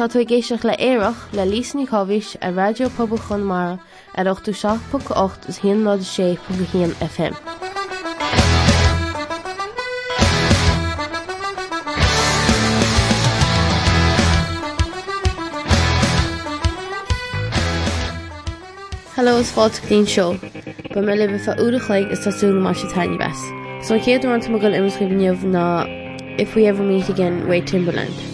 Tá tú géisioach le éireach le lísní chohís a radiopabal chun is híon nád sé pu híon FM. Hello it's fáilt Clean Show, Ba mé libh fa údachaig is tasú mar se taine bes. So céad an go imscribneomh if we ever meet again way Timberland.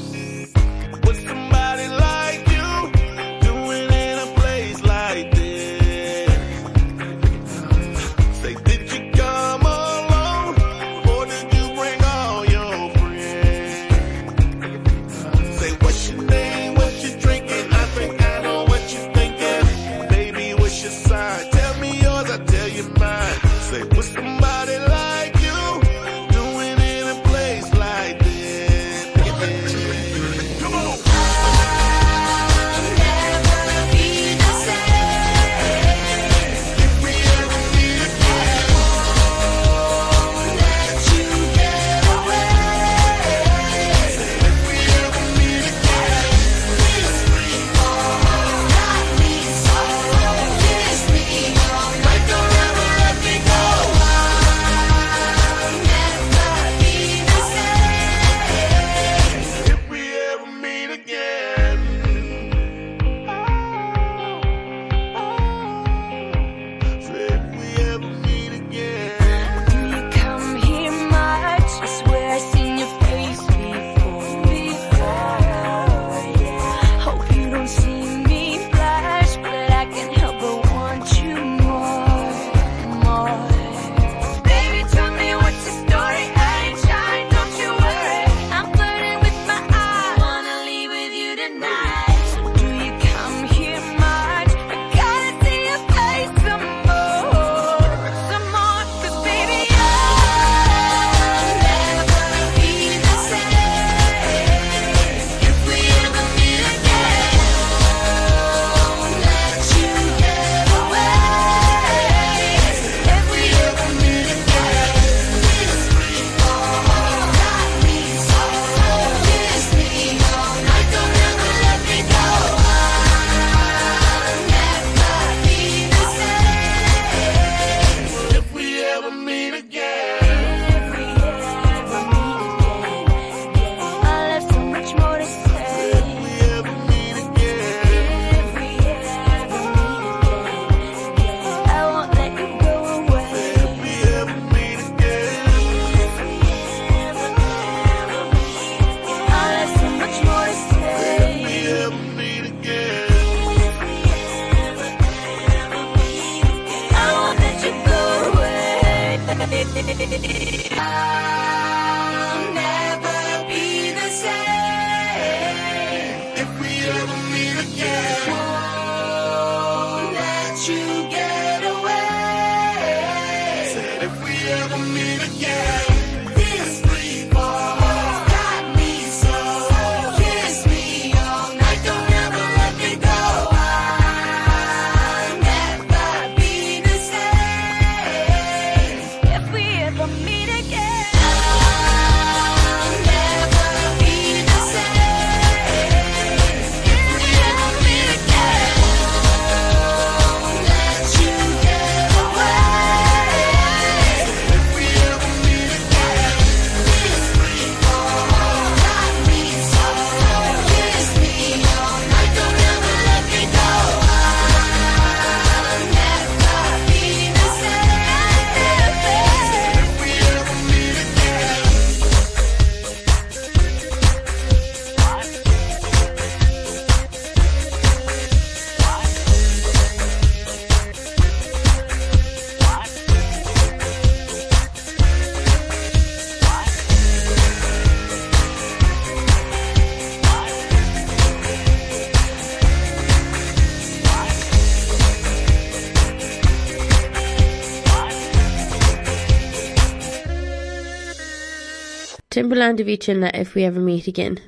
Timbaland a bhí sin le if we ever meet again.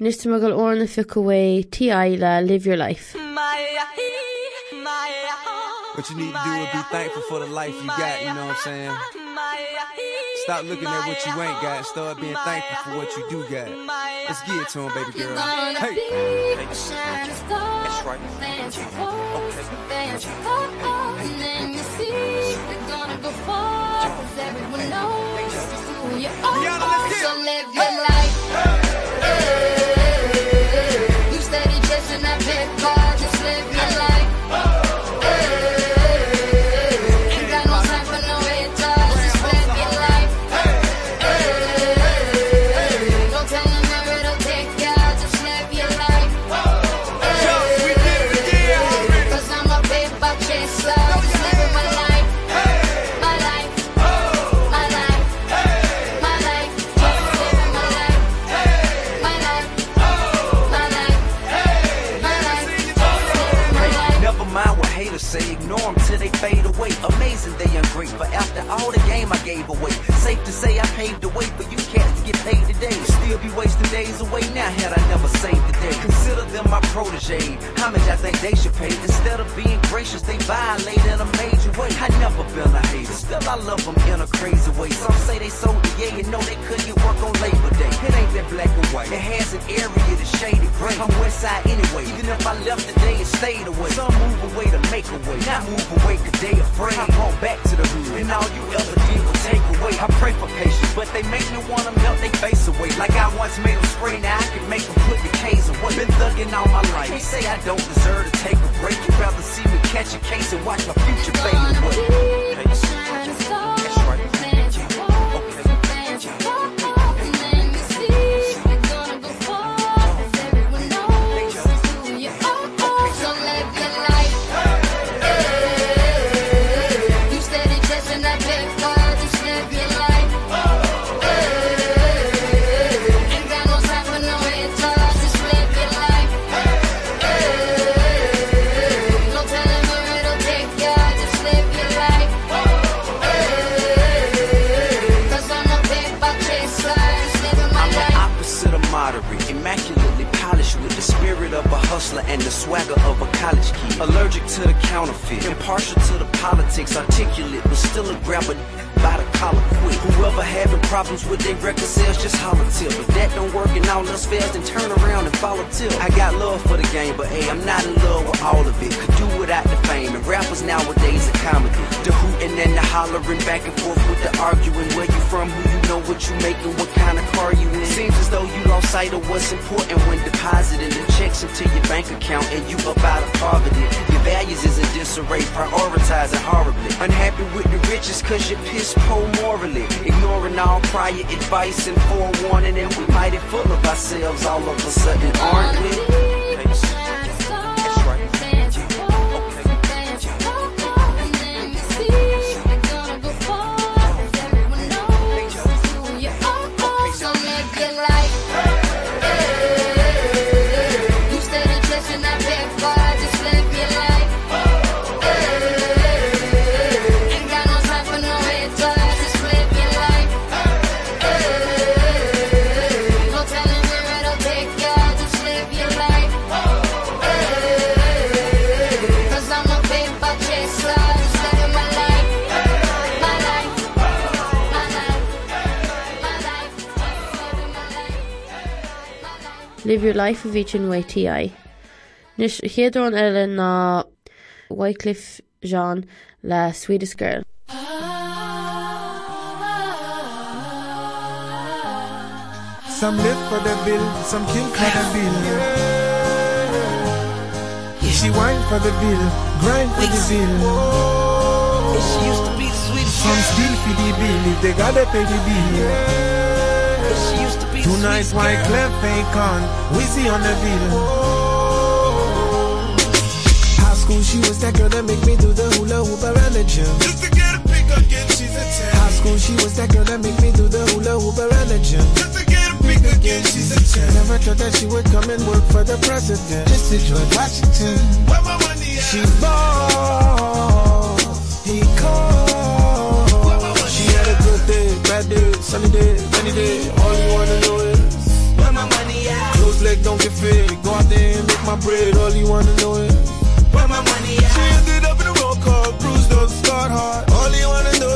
Nista me go orna fi away ti le live your life. What you need to do is be thankful for the life you got, you know what I'm saying? Stop looking at what you ain't got, start being thankful for what you do got. Let's get it to him, baby girl. Hey. That's right. Live your life. Paved the way for you cats to get paid today. Still be wasting days away now had I never saved them my protege. How much I think they should pay? Instead of being gracious, they violate in a major way. I never been a hater, still I love them in a crazy way. Some say they sold the yeah, you know they couldn't work on Labor Day. It ain't that black and white. It has an area that's shaded gray. I'm west side anyway. Even if I left today and stayed away. Some move away to make a way. Not move away cause they afraid. I brought back to the hood. And all you ever did was take away. I pray for patience, but they make me wanna melt their face away. Like I once made them spray, now I can make them put the K's away. Been thugging all my life. They say I don't deserve to take a break. You'd rather see me catch a case and watch my future fade away. Allergic to the counterfeit, impartial to the politics, articulate, but still a grabber by the collar quick. Whoever having problems with their record sales, just holler till. If that don't work and all else fails, then turn around and follow till. I got love for the game, but hey, I'm not in love with all of it. Could do without the fame, hollering, back and forth with the arguing. Where you from, who you know, what you making, what kind of car you in. Seems as though you lost sight of what's important when depositing the checks into your bank account and you up out of poverty. Your values is in disarray, prioritizing horribly. Unhappy with the riches cause you're piss poor morally. Ignoring all prior advice and forewarning, and we mighty full of ourselves all of a sudden, aren't we? Live your life a bhí sin YTI. Nis chéadrán eile ná Wyclef Jean le Sweetest Girl. Some live for the bill, some kill for the bill. She whine for the bill, grind for the bill. She used to be the sweetest. Some steal for the bill if they gotta pay the bill. She used to be the Tonight, sweetest why girl. Clef ain't con, Wizzy on the bill. Oh. High school, she was that girl that make me do the hula hoop around the gym. Just to get a pick again, she's a 10. High school, she was that girl that make me do the hula hoop around the gym. Just to get a pick again, she's a 10. Never thought that she would come and work for the president. Just to George Washington. Where my money at? She ball, sunny day, rainy day. All you wanna know is Where my money at? close leg don't get fed. Go out there make my bread. All you wanna know is Where my money at? ended up in a roll call, bruised up, scarred heart. All you wanna know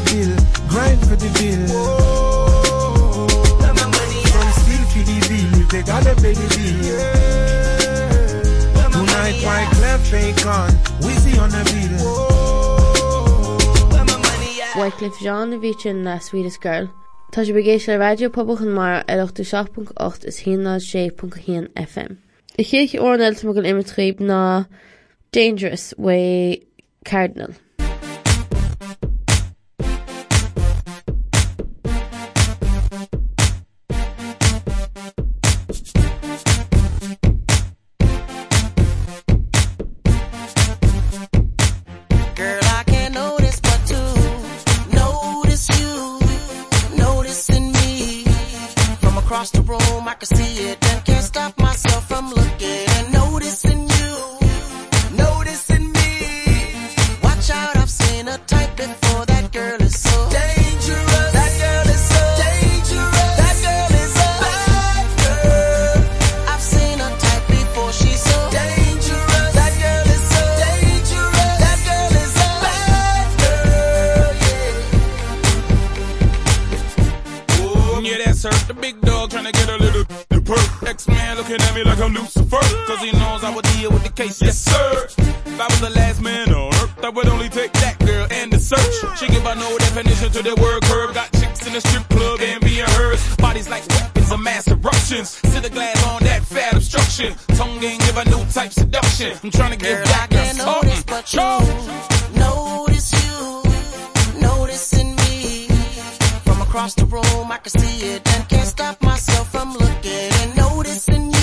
the bill grind for the bill still to the bill they gotta pay the bill. Tonight my clef fake on we see on the bill Wycliffe Jean Vichin na Swedish Girl. Tá sé begééis le radio pobalchan mar eachú 6.8 is hína sé.hían FM. I chéich ornelt me an immertréb ná Dangerous Way Cardinal. Sir, the big dog trying to get a little the perk. X-man looking at me like I'm Lucifer cause he knows I would deal with the case. Yes sir. If I was the last man on earth that would only take that girl and the search. She give by no definition to the word curve. Got chicks in the strip club and be a hers. Bodies like weapons of mass eruptions. Sit the glass on that fat obstruction. Tongue ain't give a new type seduction. I'm trying to get back no no across the room. I can see it and can't stop myself from looking and noticing you.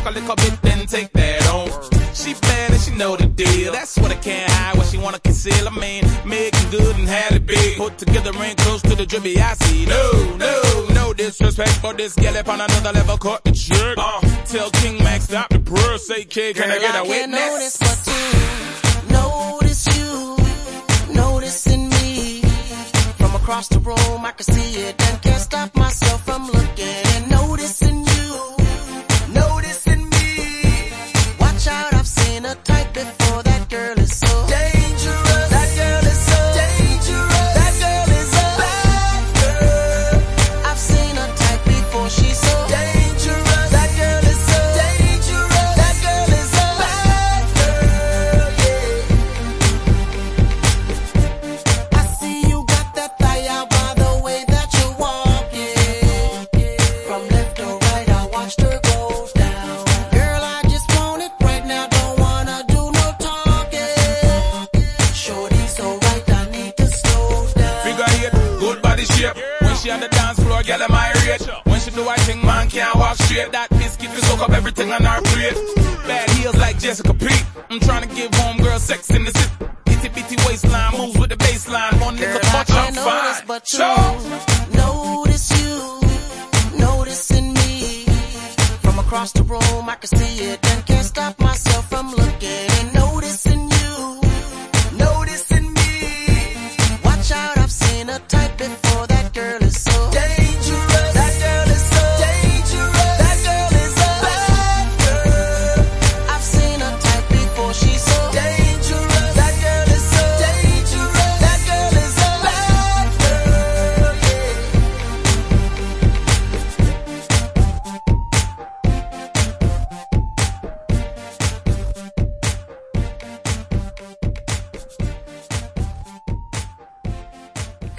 talk a little bit then take that on. she bad and she know the deal. That's what I can't hide what she wanna conceal. A man make good and had it big. Put together ran close to the drippy. I see. No no no disrespect for this get up on another level caught the jerk off uh, tell King Max stop the purr. Say kid can I get a witness? notice, notice you noticing me. From across the room I can see it and can't stop myself from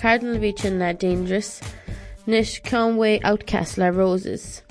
Kardinal Vichin le Dangerous, Nish Conway OutKast la Roses.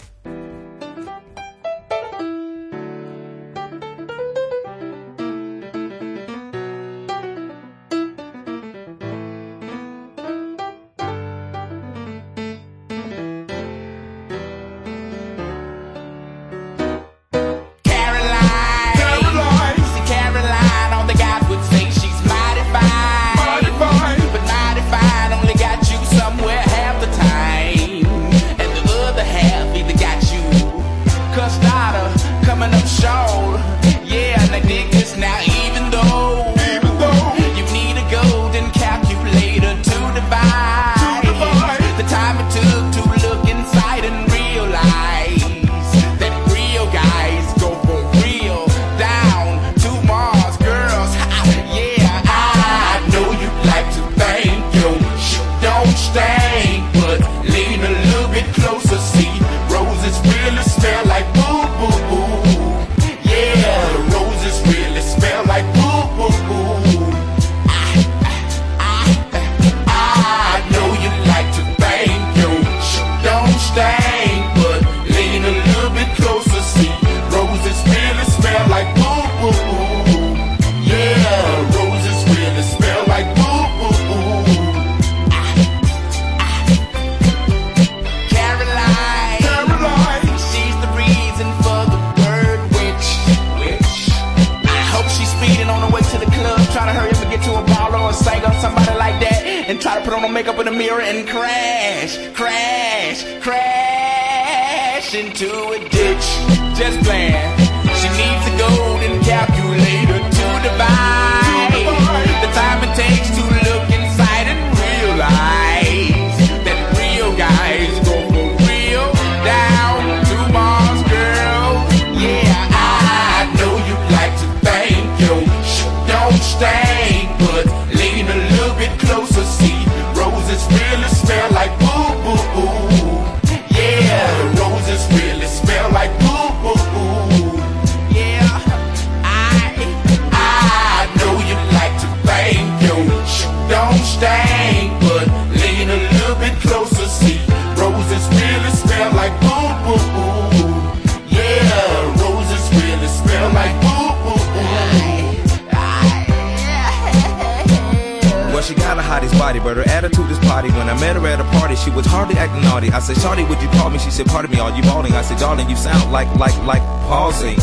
I said Charlie would you call me? She said pardon me are you balding I said darling you sound like like like pausing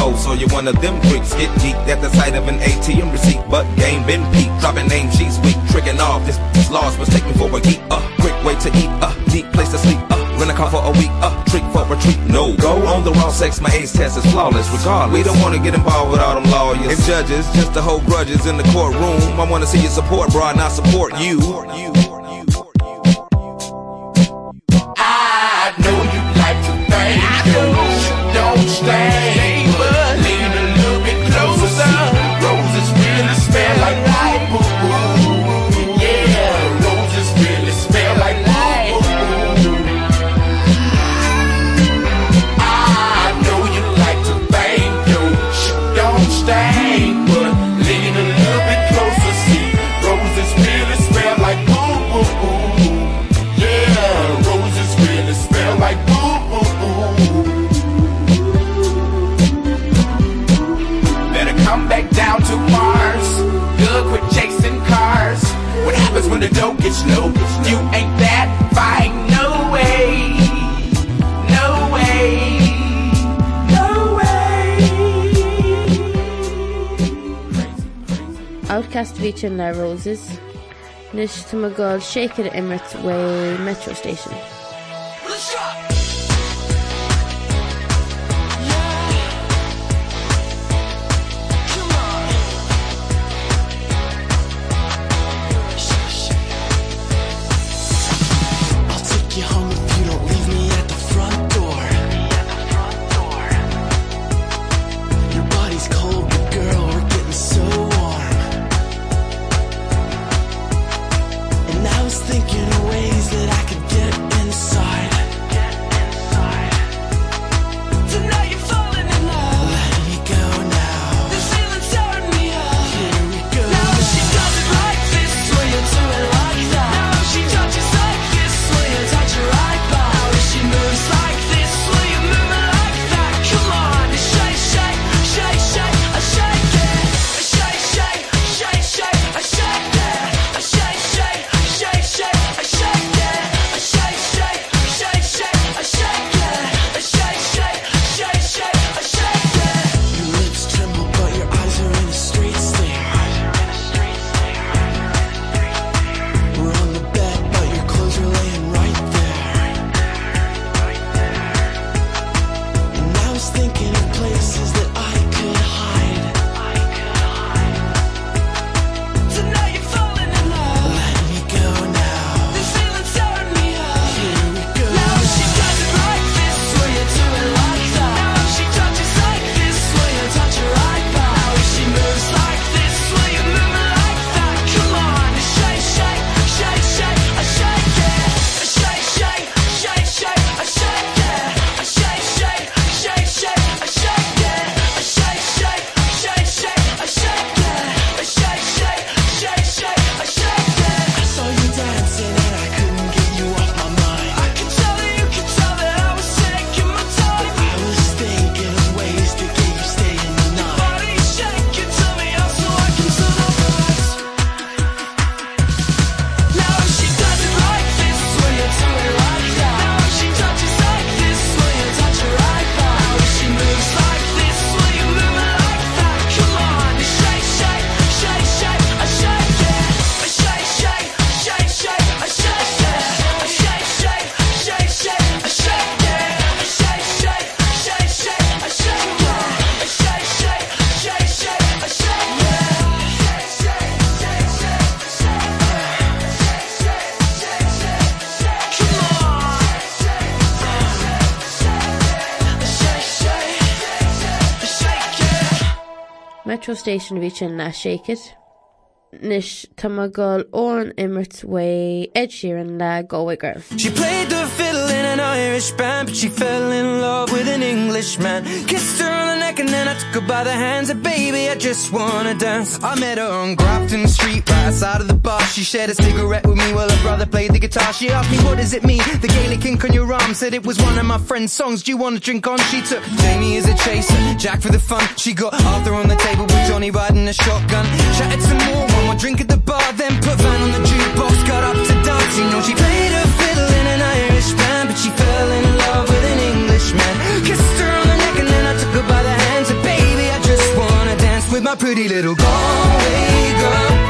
oh so you're one of them freaks. Get geek at the sight of an ATM receipt but game been peak dropping name she's weak. Tricking off this loss was taking for a geek. Quick way to eat up deep place to sleep. A gonna call for a week up trick for retreat. No go on the wrong sex. My ace test is flawless regardless. We don't want to get involved with all them lawyers. And judges just to hold grudges in the courtroom. I want to see your support bro not support you or you. Sin le Roses, Nis tu a gáil séad imirt way Metro Station. Station ví sin le séad. Nis tá a gáil óan imirt way Ed Sheeran le Girl. She played the fiddle in an Irish band, but she fell in love with an Englishman. Kissed her on the neck and then I took her by the hands. And baby, I just wanna dance. I met her on Grafton Street, right outside of the bar. She shared a cigarette with me while her brother played the guitar. She asked me, what does it mean? The Gaelic ink on your arm said it was one of my friend's songs. Do you want to drink on? She took Jamie as a chaser, Jack for the fun. She got Arthur on the table with Johnny riding a shotgun. Chatted some more, more drink at the bar, then put Van on the jukebox. Got up to dance, you know she played a fiddle in an Irish band, but she fell in love with an Englishman. Kissed her on the neck and then I took her by the hands. And baby, I just wanna dance with my pretty little Galway girl.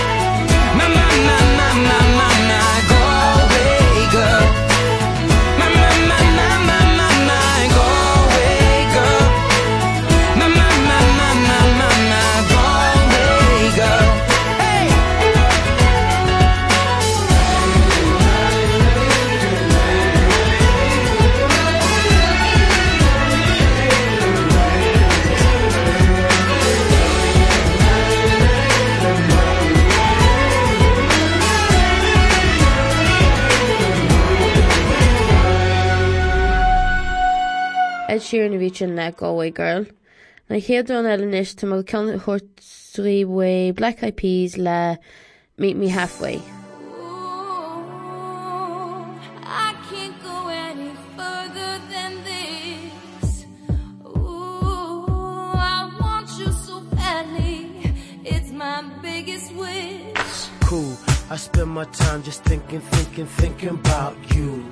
My, my, my, my, my, my, my Galway girl. Ed Sheeran a bhí sin le Galway Girl. Na chéadrán eile níis tá mar cean chuirtríhfu Black Eyed Peas le Meet Me Halfway. I can't go any further than this. Ooh, I want you so badly. It's my biggest wish. cool. I spend my time just thinking, thinking, thinking about you.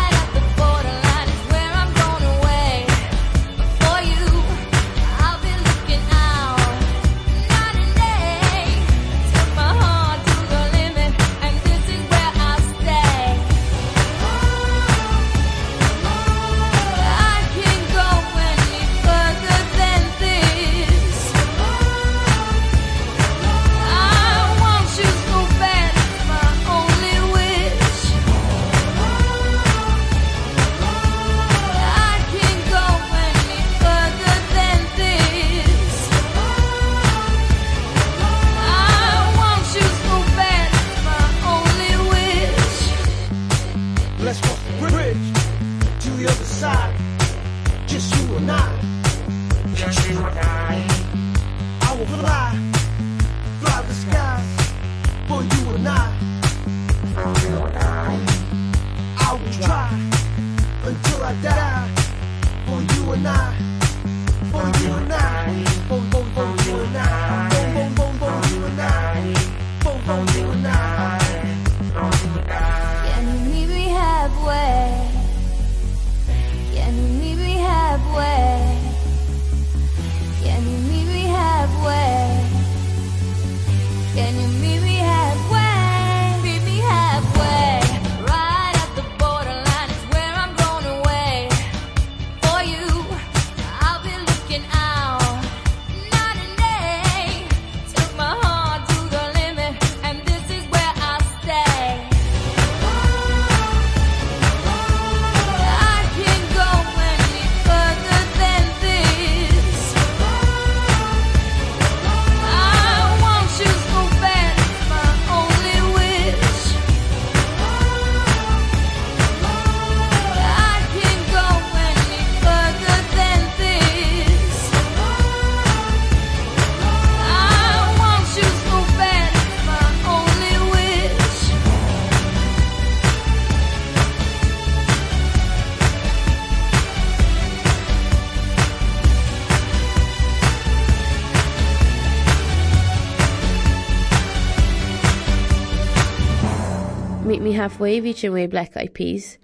hefhhahí sin mé Black Eyed Peas,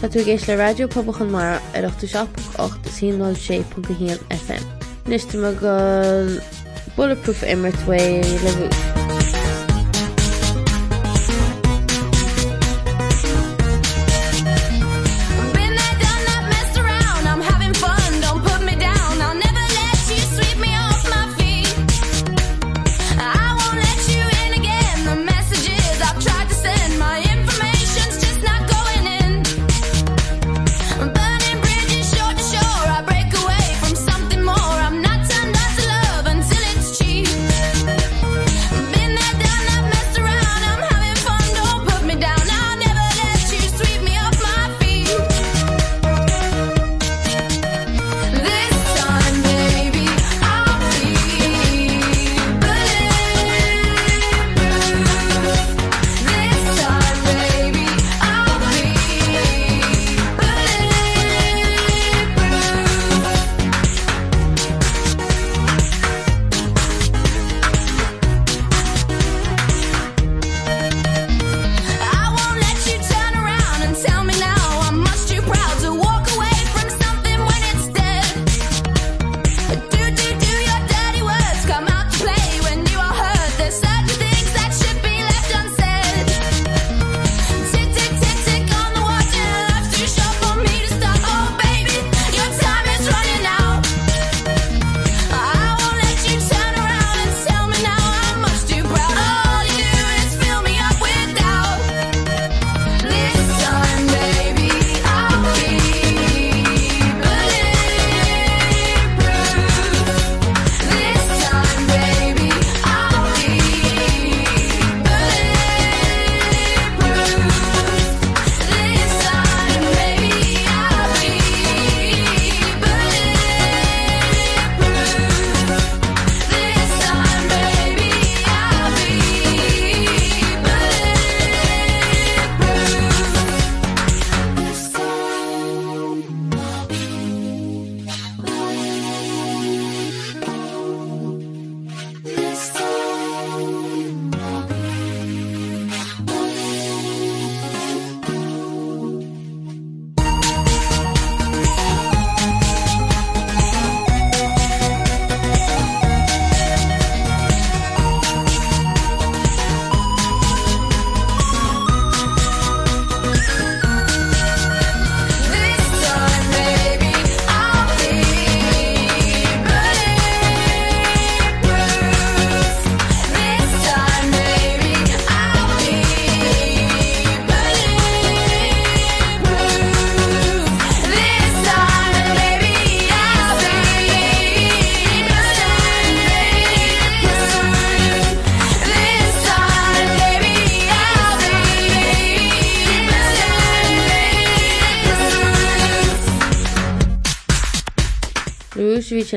Tá tú gééis le radio poblchan mar ar 8 seach 8 sé.hían FM. Niste me go bulletproof immer 2 le bhús.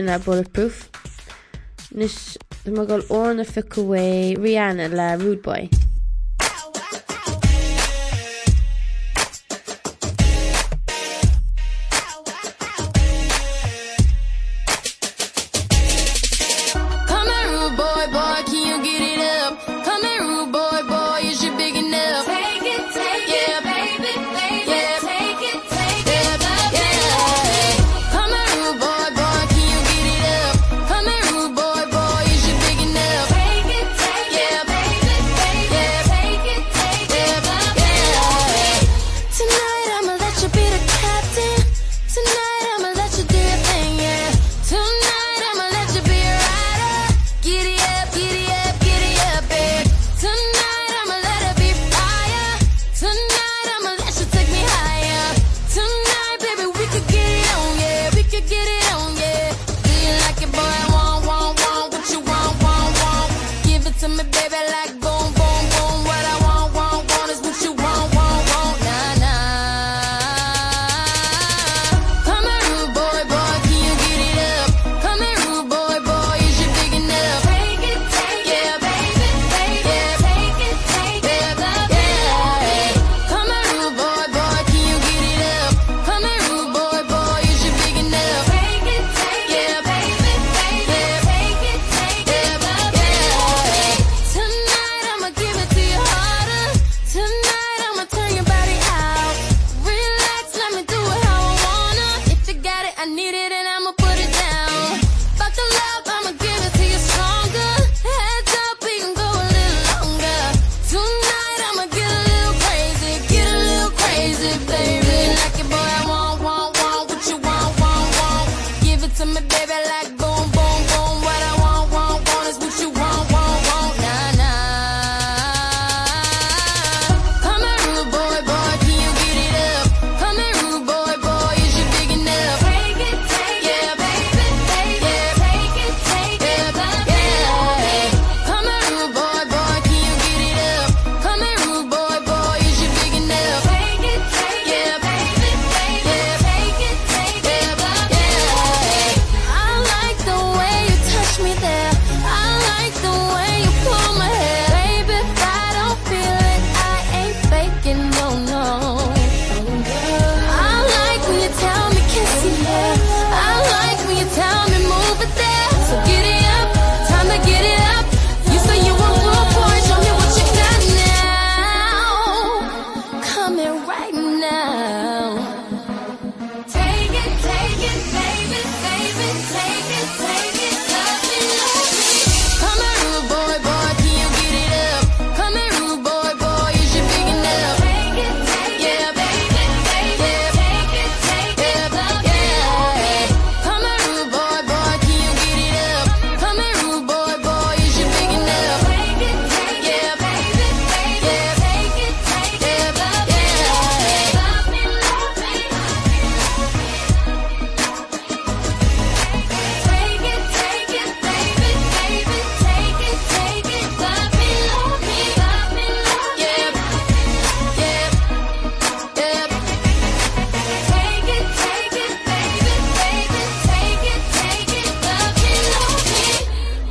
sin le bulletproof. Nus de mar go orna fi goé Rihanna le Rootboy.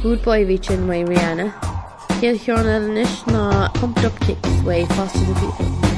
Hood boy reaching way Rihanna. He'll hear on an ish na kicks way faster than people.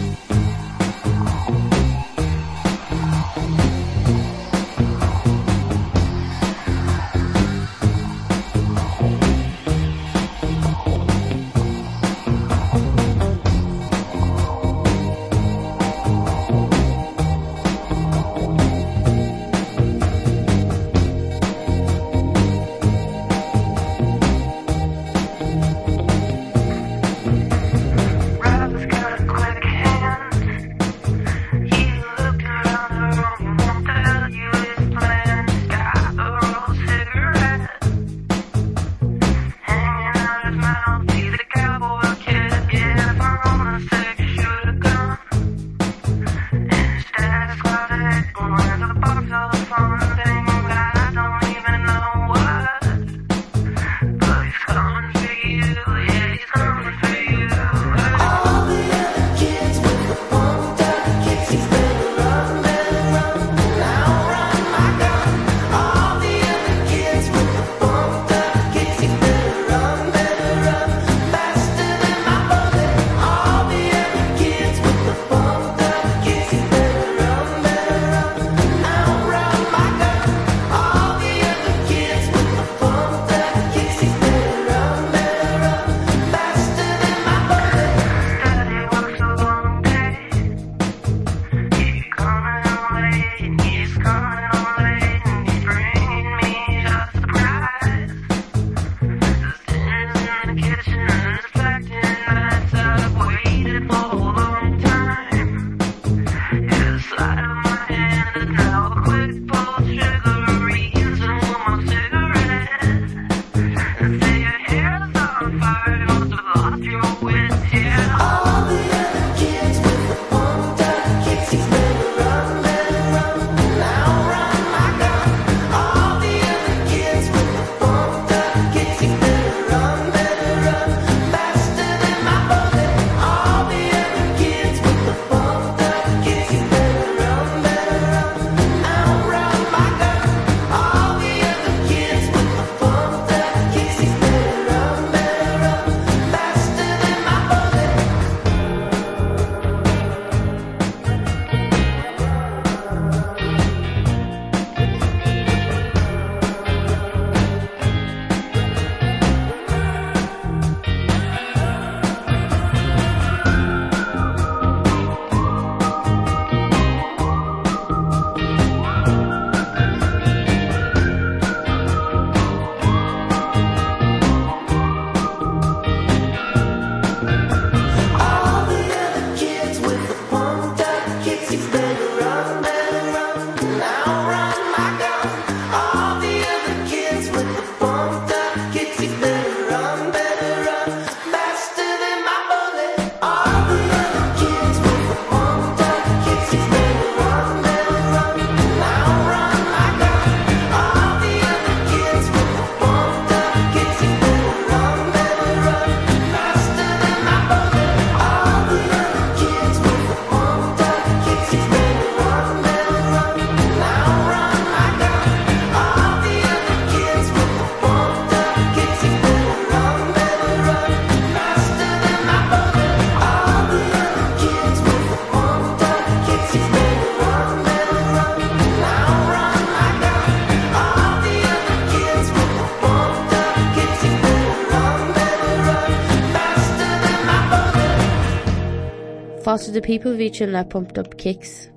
The people reaching le pumped up kicks.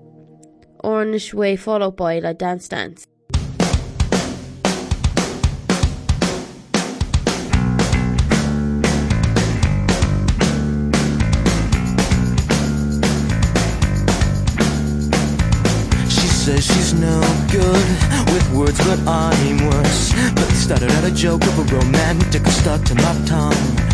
Orange way Fall Out Boy le dance dance. She says she's no good with words, but I'm worse. But started out a joke of a romantic stuck to my tongue.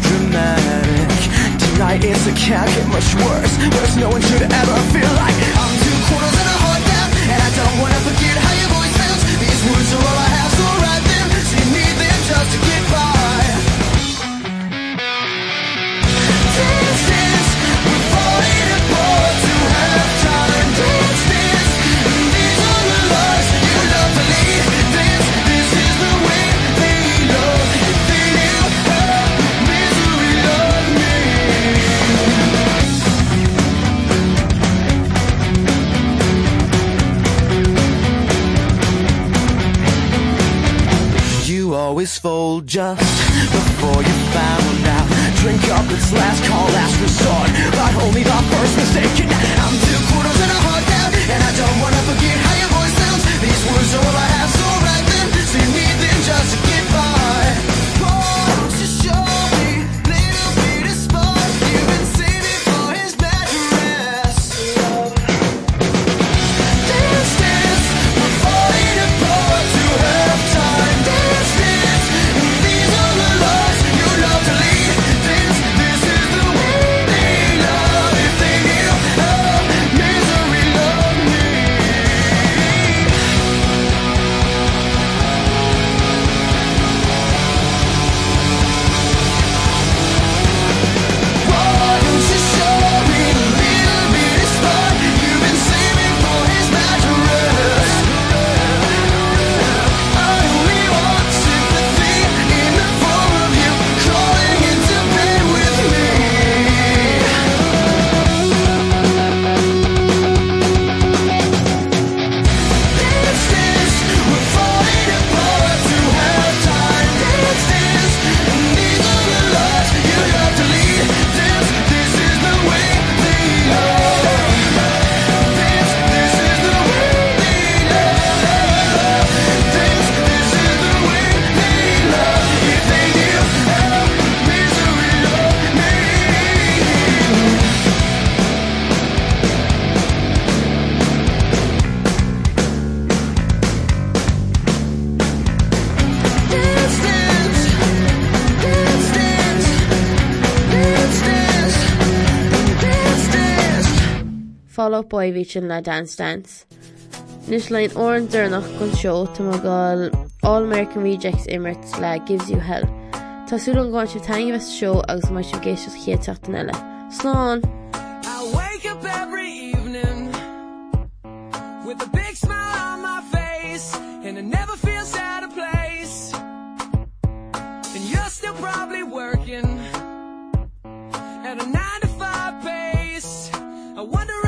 Dramatic. Tonight it's a can't get much worse. Worse, no one should ever feel like I'm two quarters and a heart down, and I don't wanna forget how your voice sounds. These words are all I have, fold just before you found out. Drink up, it's last call, last resort. But only the first mistake. And I'm two quarters and a heart down, and I don't wanna forget how your voice sounds. These words are all I have, so them. So you need them just to Boy reaching le. Nis lein oran durnach gon show tá má gáil All American Rejects Emirates le Gives You Hell. Tású an gáin se taine bheits show agus mai se géisios chéteachtain eile. Slán! I wake up every evening with a big smile on my face, and it never feels out of place. And you're still probably working at a nine to five pace. I wonder